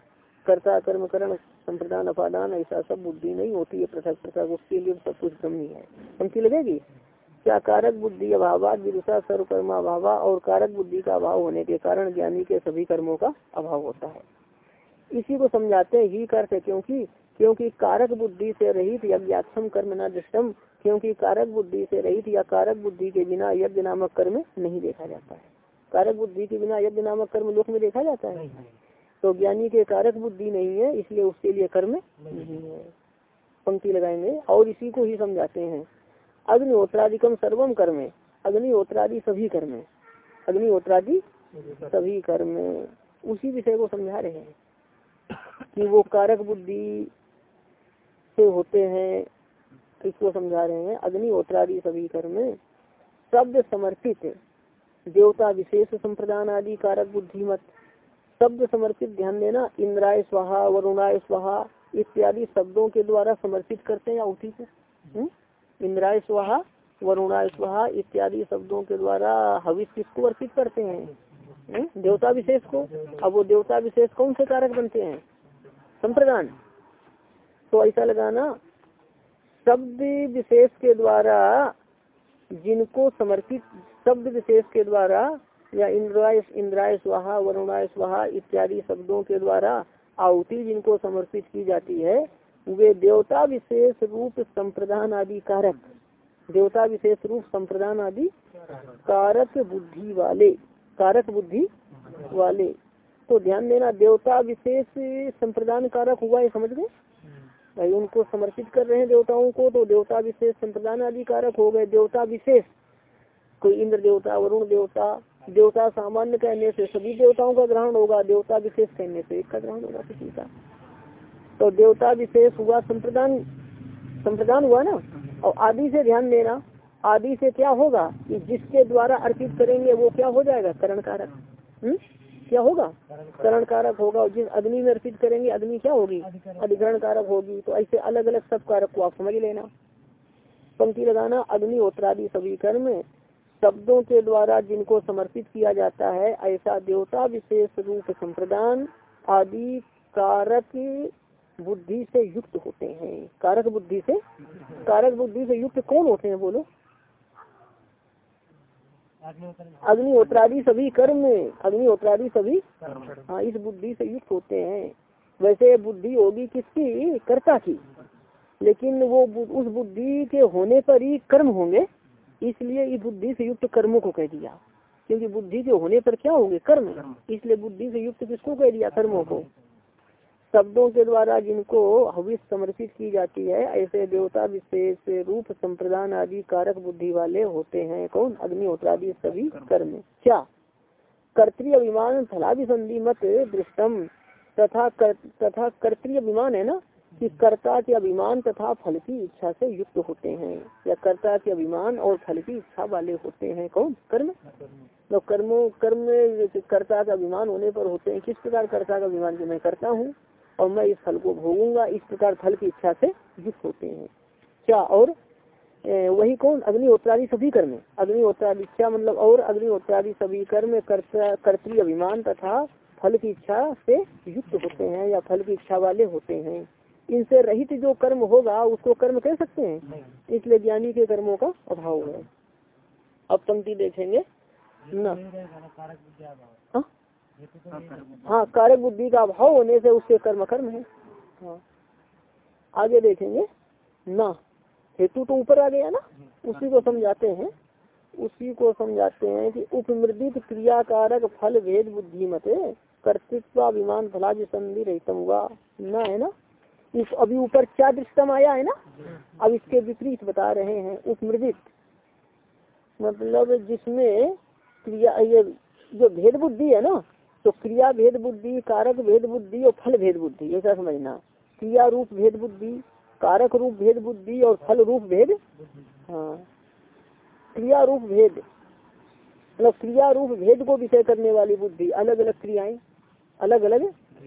कर्ता कर्म करण संप्रदान, अपादान, ऐसा सब बुद्धि नहीं होती है पृथक पृथक, उसके लिए सब कुछ ब्रह्म ही है। पंक्ति लगेगी? क्या कारक बुद्धि अभाव विदुषा सर्वकर्मा अभाव और कारक बुद्धि का अभाव होने के कारण ज्ञानी के सभी कर्मों का अभाव होता है? इसी को समझाते ही अर्थ क्योंकि क्योंकि कारक बुद्धि से रहित यज्ञाक्षम कर्म न दृष्टम क्योंकि कारक बुद्धि से रहित या कारक बुद्धि के बिना यज्ञ नामक कर्म नहीं देखा जाता है। कारक बुद्धि के बिना यज्ञ नामक कर्म लोक में देखा जाता है? तो ज्ञानी के कारक बुद्धि नहीं है इसलिए उसके लिए कर्म नहीं है। पंक्ति लगाएँगे। और इसी को ही समझाते हैं। अग्निहोत्रादिकम सर्वम कर्म। अग्निहोत्रादि सभी कर्म। अग्निहोत्रादि सभी कर्म। उसी विषय को समझा रहे हैं कि वो कारक बुद्धि से होते हैं इसको समझा रहे हैं। अग्निहोत्रादि सभी कर्म। शब्द समर्पित। देवता विशेष संप्रदान आदि कारक बुद्धि मत शब्द समर्पित ध्यान देना इंद्राय स्वाहा वरुणाय स्वाहा इत्यादि शब्दों के द्वारा समर्पित करते हैं आहुति को हम्म? इंद्राय स्वाहा वरुणाय स्वाहा इत्यादि शब्दों के द्वारा हविष किसको अर्पित करते हैं? हम्म? देवता विशेष को। अब वो देवता विशेष कौन से कारक बनते हैं? संप्रदान। तो ऐसा लगाना शब्द विशेष के द्वारा जिनको समर्पित शब्द विशेष के द्वारा या इंद्राय इंद्राय स्वाहा, वरुणाय स्वाहा इत्यादि शब्दों के द्वारा आहुति जिनको समर्पित की जाती है, वे देवता विशेष रूप संप्रदान आदि कारक, देवता विशेष रूप संप्रदान आदि कारक बुद्धि वाले, कारक बुद्धि वाले। तो ध्यान देना, देवता विशेष संप्रदान कारक हुआ है समझ गए? भाई, उनको समर्पित कर रहे हैं देवताओं को तो देवता विशेष संप्रदान आदि कारक हो गए। देवता विशेष, कोई इंद्र देवता, वरुण देवता देवता सामान्य कहने से सभी देवताओं का ग्रहण होगा, देवता विशेष कहने से एक का ग्रहण होगा किसी का। तो देवता विशेष हुआ, संप्रदान संप्रदान हुआ ना? और आदि से ध्यान देना, आदि से क्या होगा कि जिसके द्वारा अर्पित करेंगे वो क्या हो जाएगा? करण कारक हम्म? क्या होगा? करण कारक होगा। और जिस अग्नि में अर्पित करेंगे, अग्नि क्या होगी? अधिकरण कारक होगी। तो ऐसे अलग अलग सब कारक को आप समझ लेना। पंक्ति लगाना, अग्नि अग्निहोत्रादि सभी कर्म शब्दों के द्वारा जिनको समर्पित किया जाता है ऐसा देवता विशेष रूप संप्रदान आदि कारक बुद्धि से युक्त होते हैं। कारक बुद्धि से? कारक बुद्धि से युक्त कौन होते हैं बोलो अग्निहोत्रादि सभी कर्म अग्निहोत्रादि सभी हाँ इस बुद्धि से युक्त होते हैं। वैसे बुद्धि होगी किसकी? कर्ता की। लेकिन वो उस बुद्धि के होने पर ही कर्म होंगे। इसलिए इस बुद्धि से युक्त कर्मों को कह दिया। क्योंकि बुद्धि के होने पर क्या होंगे? कर्म। इसलिए बुद्धि से युक्त किसको कह दिया? कर्मों को। शब्दों के द्वारा जिनको हविष समर्पित की जाती है ऐसे देवता विशेष रूप संप्रदान आदि कारक बुद्धि वाले होते हैं। कौन? अग्निहोत्रादि सभी कर्म। क्या? कर्तृ अभिमान फलाभिसंधि मत दृष्टम। तथा कर, तथा कर्तृ अभिमान है ना? कि कर्ता के अभिमान तथा फल की इच्छा से युक्त होते हैं। या कर्ता के अभिमान और फल की इच्छा वाले होते हैं। कौन? कर्म? तो कर्मों, कर्म कर्ता का अभिमान होने पर होते हैं। किस प्रकार कर्ता का अभिमान? की मैं करता हूँ और मैं इस फल को भोगूँगा। इस प्रकार फल की इच्छा से युक्त होते हैं। क्या और? वही कौन? अग्निहोत्रादि सभी कर्म अग्निहोत्रादि इच्छा मतलब और? अग्निहोत्रादि सभी कर्म कर्तृ अभिमान तथा फल की इच्छा से युक्त होते हैं या फल की इच्छा वाले होते हैं। इनसे रहित जो कर्म होगा उसको कर्म कह सकते हैं? इसलिए ज्ञानी के कर्मों का अभाव है। अब पंक्ति देखेंगे। न। हाँ हाँ। कारक बुद्धि का अभाव होने से उसके कर्म कर्म है। हाँ। आगे देखेंगे। ना। हेतु तो ऊपर आ गया ना? उसी को समझाते हैं। उसी को समझाते हैं कि उपमृदित क्रियाकारक फल भेद बुद्धि मत। कर्तृत्वाभिमान फलाज संधि रहतम हुआ। न है ना? इस अभी ऊपर क्या दृष्टम आया है ना? अब इसके विपरीत बता रहे हैं उपमृदित। मतलब जिसमें क्रिया, ये जो भेद बुद्धि है ना तो क्रिया भेद बुद्धि कारक भेद बुद्धि और फल भेद बुद्धि ऐसा समझना। क्रिया रूप भेद बुद्धि कारक रूप भेद बुद्धि और फल रूप भेद। हाँ। क्रिया रूप भेद। मतलब क्रिया रूप भेद को विषय करने वाली बुद्धि अलग अलग क्रियाएँ अलग अलग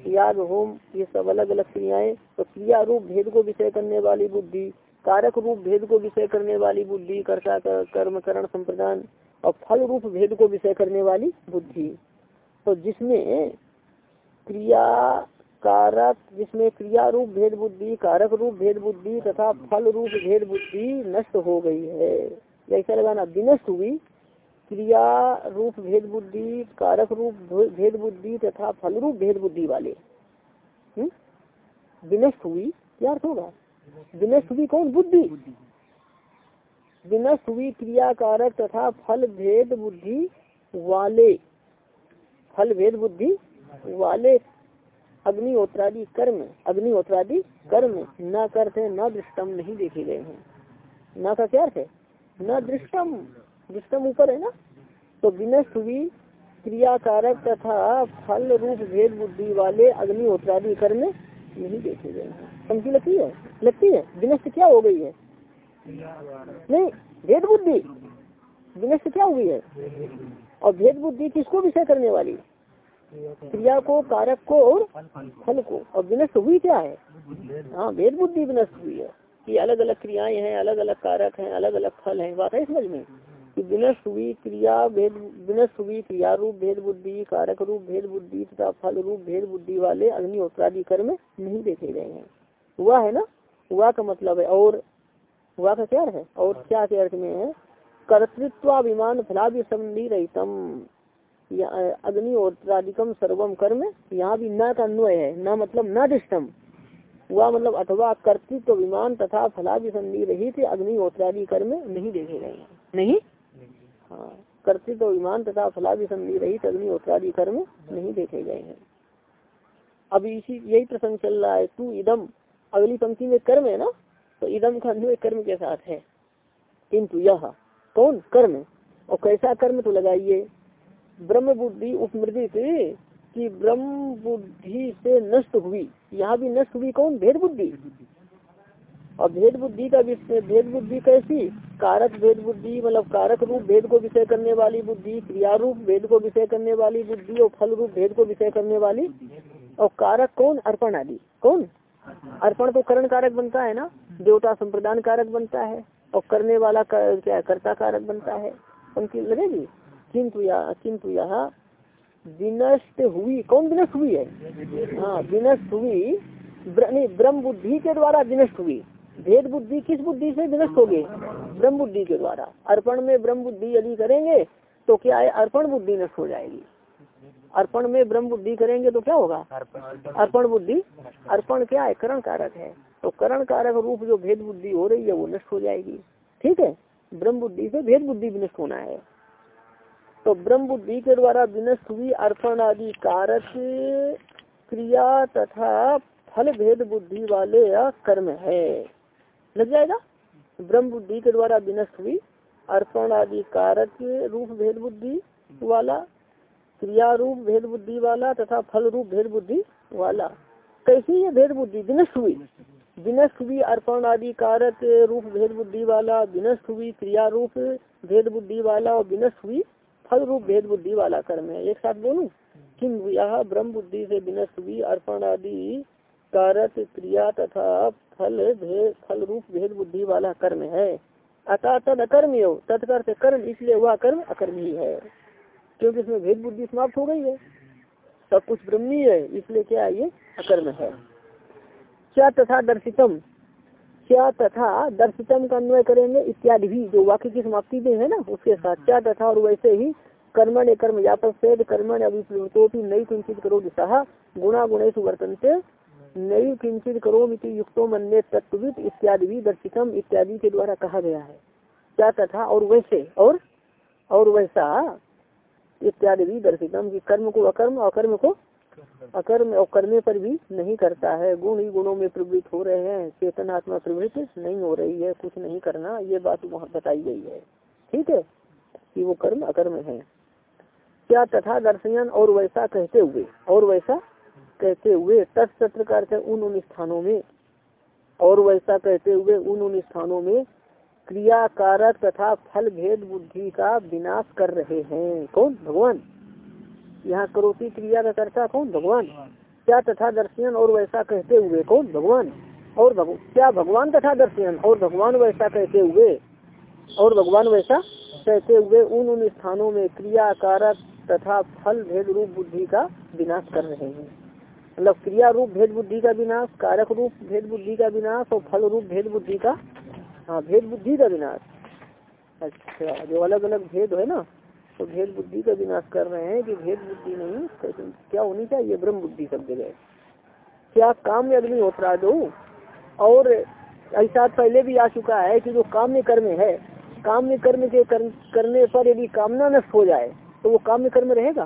याग होम, ये सब अलग अलग क्रियाएँ तो क्रिया रूप भेद को विषय करने वाली बुद्धि, कारक रूप भेद को विषय करने वाली बुद्धि, कर्ता कर्म, करण, संप्रदान, और फल रूप भेद को विषय करने वाली बुद्धि। तो जिसमें क्रिया, कारक, जिसमें क्रिया रूप भेद बुद्धि, कारक रूप भेद बुद्धि तथा फल रूप भेद बुद्धि नष्ट हो गई है। जैसा लगाना, विनष्ट हुई क्रिया रूप भेद बुद्धि, कारक रूप भेद बुद्धि तथा फल रूप भेद बुद्धि वाले। हम्म? विनष्ट हुई क्या अर्थ होगा। विनष्ट हुई कौन? बुद्धि। विनष्ट हुई क्रिया, कारक तथा फल भेद बुद्धि वाले। फल भेद बुद्धि वाले। अग्निहोत्रादि कर्म अग्निहोत्रादि कर्म। न करते, न दृष्टम नहीं देखे गए हैं। न का क्या अर्थ है? न दृष्टम। दृष्टम ऊपर है ना? तो विनष्ट हुई क्रिया कारक तथा फल रूप भेद बुद्धि वाले अग्निहोत्रादि कर्म नहीं देखे गए पंक्ति लगती है? लगती है? विनष्ट क्या हो गई है? नहीं, भेद बुद्धि। विनष्ट क्या हुई है? और भेद बुद्धि किसको विषय करने वाली? क्रिया को, कारक को और फल को। और विनष्ट हुई क्या है? हाँ भेद बुद्धि विनष्ट हुई है। कि अलग अलग क्रियाएँ हैं अलग अलग कारक हैं अलग अलग फल हैं। बात है समझ में कि विनष्ट हुई क्रिया रूप भेद बुद्धि कारक रूप भेद बुद्धि तथा फल रूप भेद बुद्धि वाले अग्निहोत्रादि कर्म नहीं देखे गए हैं हुआ है ना हुआ का मतलब है और हुआ का क्या है और क्या के अर्थ में है कर्तृत्वाभिमान फलाभि संधि रहितम अग्निहोत्रादिकम सर्वम कर्म यहाँ भी न का अन्वय है न मतलब न दृष्टम हुआ मतलब अथवा कर्तृत्व विमान तथा फलाभिसंधि रहित अग्निहोत्रादि कर्म नहीं देखे गए हैं। नहीं? हाँ कर्तृत्व विमान तथा फलाभिसंधि रहित अग्निहोत्रादि कर्म नहीं देखे गए हैं। अभी इसी, यही प्रसंग चल रहा है, तू इदम, अगली पंक्ति में कर्म है ना? तो इदम का अन्वय कर्म के साथ है। किंतु यह, कौन? कर्म। और कैसा कर्म तो लगाइए? ब्रह्म बुद्धि उपमृदित, कि ब्रह्म बुद्धि से नष्ट हुई। यहाँ भी नष्ट हुई कौन? भेद बुद्धि और भेद बुद्धि का विषय भेद बुद्धि कैसी? कारक भेद बुद्धि मतलब कारक रूप भेद को विषय करने वाली बुद्धि, क्रिया रूप भेद को विषय करने वाली बुद्धि और फल रूप भेद को विषय करने वाली और कारक कौन? अर्पण आदि। कौन? अर्पण तो करण कारक बनता है ना? देवता संप्रदान कारक बनता है। और करने वाला क्या कर्ता कारक बनता है। पंक्ति लगेगी? किंतु या किंतु यहाँ विनष्ट हुई। कौन विनष्ट हुई है? हाँ विनष्ट हुई ब्रह्म बुद्धि के द्वारा विनष्ट हुई। भेद बुद्धि किस बुद्धि से विनष्ट होगी? ब्रह्म बुद्धि के द्वारा। अर्पण में ब्रह्म बुद्धि यदि करेंगे तो क्या है अर्पण बुद्धि नष्ट हो जाएगी? अर्पण में ब्रह्म बुद्धि करेंगे तो क्या होगा? अर्पण बुद्धि। अर्पण क्या है? करण कारक है। तो करण कारक रूप जो भेद बुद्धि हो रही है, वो नष्ट हो जाएगी। ठीक है? ब्रह्म बुद्धि से भेद बुद्धि विनष्ट होना है। तो ब्रह्म बुद्धि के द्वारा विनष्ट हुई अर्पण आदि कारक क्रिया तथा फल भेद बुद्धि वाले कर्म है। लग जाएगा? ब्रह्म बुद्धि के द्वारा विनष्ट हुई, अर्पण आदि कारक रूप भेद बुद्धि वाला क्रिया रूप भेद बुद्धि वाला तथा फल रूप भेद बुद्धि वाला। कैसी ये भेद बुद्धि विनष्ट हुई। विनष्ट हुई अर्पण आदि कारक रूप भेद बुद्धि वाला, विनष्ट हुई क्रिया रूप भेद बुद्धि वाला और विनष्ट हुई फल रूप भेद बुद्धि वाला कर्म है। एक साथ बोलू? किम यह ब्रह्म बुद्धि से विनष्ट हुई अर्पण आदि कारक, क्रिया तथा फल भेद फल रूप भेद बुद्धि वाला कर्म है। अतः तद अकर्म हो तत्कर कर्म, इसलिए वह कर्म अकर्म ही। है क्योंकि इसमें भेद बुद्धि समाप्त हो गई है। सब कुछ ब्रह्मी है, इसलिए क्या ये अकर्म है। क्या तथा दर्शितम? क्या तथा दर्शितम का अन्वय करेंगे? इत्यादि भी जो वाक्य की समाप्ति में है ना, उसके साथ क्या तथा और वैसे ही कर्मण कर्म यापक कर्मण अभिप्लुतोपि नई किंचित करो दिशा गुणा गुणेश वर्तनते नई किंचित करो युक्तो मन तत्वित इत्यादि भी दर्शितम इत्यादि के द्वारा कहा गया है। क्या तथा और वैसे? और? और वैसा? इत्यादि भी दर्शितम की कर्म को अकर्म अकर्म को अकर्म और कर्मे पर भी नहीं करता है। गुण ही गुणों में प्रवृत्त हो रहे हैं। चेतन आत्मा प्रवृत्त नहीं हो रही है। कुछ नहीं करना, ये बात वहाँ बताई गई है। ठीक है? कि वो कर्म अकर्म है। क्या तथा दर्शन और वैसा कहते हुए, और वैसा कहते हुए तत्सत्र का अर्थ उन उन स्थानों में। और वैसा कहते हुए उन उन स्थानों में क्रिया कारक तथा फल भेद बुद्धि का विनाश कर रहे हैं। कौन? भगवान। यहाँ करोती क्रिया का कर्ता कौन? भगवान। क्या तथा दर्शन और वैसा कहते हुए कौन? भगवान। और भगव... क्या भगवान तथा दर्शन? और भगवान वैसा कहते हुए, और भगवान वैसा कहते हुए उन उन स्थानों में क्रिया कारक तथा फल भेद रूप बुद्धि का विनाश कर रहे हैं। मतलब क्रिया रूप भेद बुद्धि का विनाश कारक रूप भेद बुद्धि का विनाश और फल रूप भेद बुद्धि का हाँ भेद बुद्धि का विनाश। अच्छा जो अलग अलग भेद है ना तो भेद बुद्धि का विनाश कर रहे हैं कि भेद बुद्धि नहीं क्या होनी चाहिए? ब्रह्म बुद्धि सब जगह क्या काम में अग्नि होता दो? और ऐसा पहले भी आ चुका है कि जो काम में कर्म है काम में कर्म के कर, करने पर यदि कामना नष्ट हो जाए तो वो काम में कर्म रहेगा?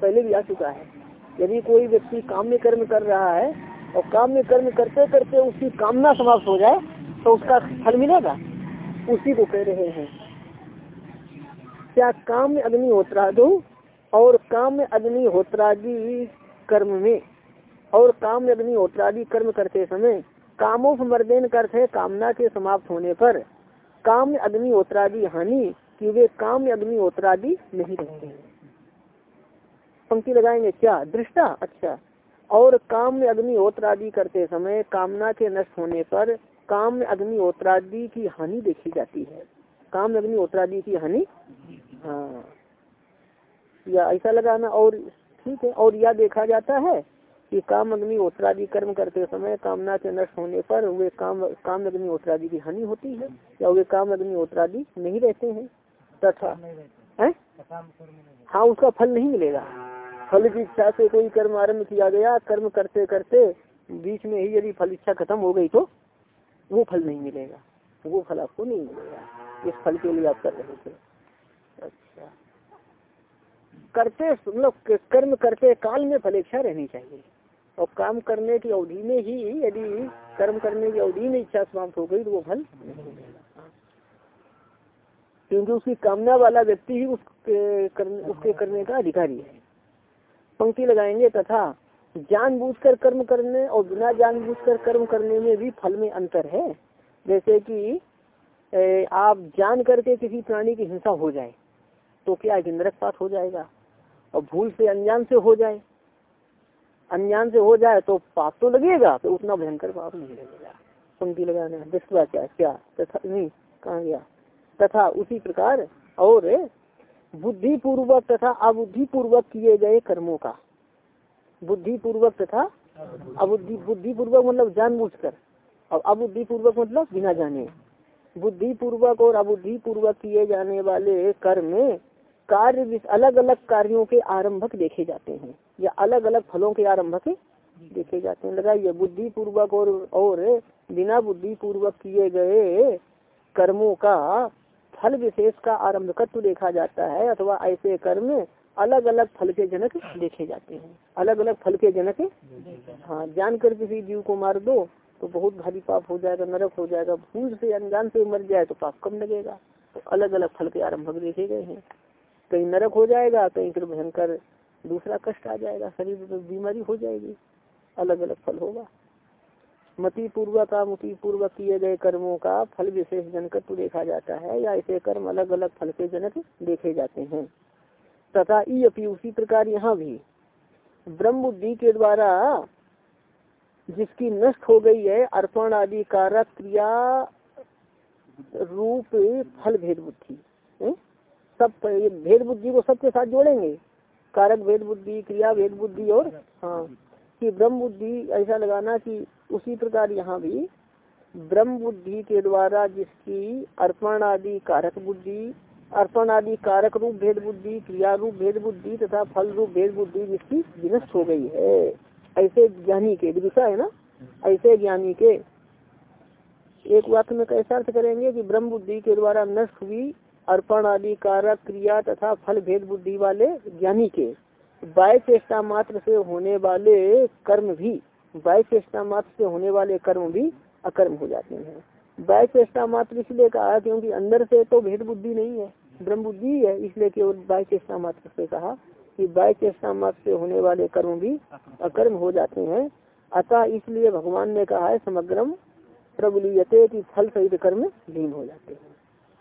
पहले भी आ चुका है। यदि कोई व्यक्ति काम में कर्म कर रहा है और काम में कर्म करते करते उसकी कामना समाप्त हो जाए तो उसका फल मिलेगा? उसी को कह रहे हैं। क्या काम में अग्निहोत्रा दो और काम में अग्निहोत्रादि कर्म में, और काम में अग्निहोत्रादि कर्म करते समय कामों मर्देन अर्थ है कामना के समाप्त होने पर। काम में अग्निहोत्रादि हानि कि वे काम में अग्निहोत्रादि नहीं रहते हैं पंक्ति लगाएँगे क्या? दृष्टा? अच्छा। और काम में अग्निहोत्रादि करते समय कामना के नष्ट होने पर काम में अग्निहोत्रादि की हानि देखी जाती है। काम में अग्निहोत्रादि की हानि? हाँ। या ऐसा लगाना और ठीक है और यह देखा जाता है कि काम अग्नि उत्तरादि कर्म करते समय कामना के नष्ट होने पर वे काम काम अग्नि उत्तरादि की हानि होती है या वे काम अग्नि उत्तरादि नहीं रहते हैं? तथा। है? हाँ उसका फल नहीं मिलेगा। फल की इच्छा से कोई कर्म आरंभ किया गया, कर्म करते करते बीच में ही यदि फल इच्छा खत्म हो गई तो वो फल नहीं मिलेगा। वो फल आपको नहीं मिलेगा। इस फल के लिए आप कर रहे थे। अच्छा। करते मतलब कर्म करते काल में फलेच्छा रहनी चाहिए। और काम करने की अवधि में ही यदि कर्म करने की अवधि में इच्छा समाप्त हो गई तो वो फल नहीं मिलेगा। क्योंकि उसकी कामना वाला व्यक्ति ही उसके करने उसके करने का अधिकारी है। पंक्ति लगाएँगे तथा जानबूझकर कर्म करने और बिना जानबूझकर कर्म करने में भी फल में अंतर है। जैसे कि आप जान करके किसी प्राणी की हिंसा हो जाए तो क्या नरक पात हो जाएगा? और भूल से अनजान से हो जाए अनजान से हो जाए तो पाप तो लगेगा तो उतना भयंकर पाप नहीं लगेगा। पंक्ति लगाना दृष्टवा क्या क्या? तथा, नहीं, कहा गया? तथा उसी प्रकार और बुद्धि पूर्वक तथा अबुद्धि पूर्वक किए गए कर्मों का। बुद्धि पूर्वक तथा अबुद्धि बुद्धि पूर्वक मतलब जानबूझकर और अबुद्धि पूर्वक मतलब बिना जाने। बुद्धि पूर्वक और अबुद्धि पूर्वक किए जाने वाले कर्म कार्य अलग अलग कार्यों के आरंभक देखे जाते हैं या अलग अलग फलों के आरंभक देखे जाते हैं। लगाइए बुद्धि पूर्वक और और बिना बुद्धि पूर्वक किए गए कर्मों का फल विशेष का आरंभकत्व देखा जाता है, अथवा ऐसे कर्म अलग अलग फल के जनक देखे जाते हैं। अलग अलग फल के जनक? हाँ जानकर किसी जीव को मार दो तो बहुत भारी पाप हो जाएगा, नरक हो जाएगा, भूल से, अनजान से मर जाए तो पाप कम लगेगा। तो अलग अलग फल के आरंभक देखे गए हैं। कहीं नरक हो जाएगा, कहीं फिर भयंकर दूसरा कष्ट आ जाएगा, शरीर में बीमारी हो जाएगी। अलग अलग फल होगा। मति पूर्वक मति पूर्वक किए गए कर्मों का फल विशेष जनकत्व देखा जाता है या ऐसे कर्म अलग अलग फल के जनक देखे जाते हैं। तथा ई अपी उसी प्रकार यहाँ भी। ब्रह्म बुद्धि के द्वारा जिसकी नष्ट हो गई है, अर्पण आदि कारक क्रिया रूप फल भेद बुद्धि सब भेद बुद्धि को सबके साथ जोड़ेंगे। कारक भेद बुद्धि, क्रिया भेद बुद्धि और हाँ। कि ब्रह्म बुद्धि ऐसा लगाना कि उसी प्रकार यहाँ भी ब्रह्म बुद्धि के द्वारा जिसकी अर्पण आदि कारक बुद्धि अर्पण आदि कारक रूप भेद बुद्धि, क्रिया रूप भेद बुद्धि तथा फल रूप भेद बुद्धि जिसकी विनष्ट हो गई है। ऐसे ज्ञानी के विषय है ना? ऐसे ज्ञानी के। एक वाक्य में कैसा अर्थ करेंगे कि ब्रह्म बुद्धि के द्वारा नष्ट हुई अर्पण आदि कारक, क्रिया तथा फल भेद बुद्धि वाले ज्ञानी के। बाय चेष्टा मात्र से होने वाले कर्म भी बाय चेष्टा मात्र से होने वाले कर्म भी अकर्म हो जाते हैं। बाय चेष्टा मात्र इसलिए कहा क्योंकि अंदर से तो भेद बुद्धि नहीं है ब्रह्म बुद्धि है, इसलिए केवल बाय चेष्टा मात्र से कहा कि बाय चेष्टा मात्र से होने वाले कर्म भी अकर्म हो जाते हैं। अतः इसलिए भगवान ने कहा है, समग्रम प्रबलियते कि फल सहित कर्म लीन हो जाते हैं।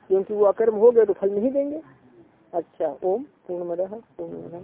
क्योंकि वो अकर्म हो गए तो फल नहीं देंगे। अच्छा ओम पूर्ण मद पूर्ण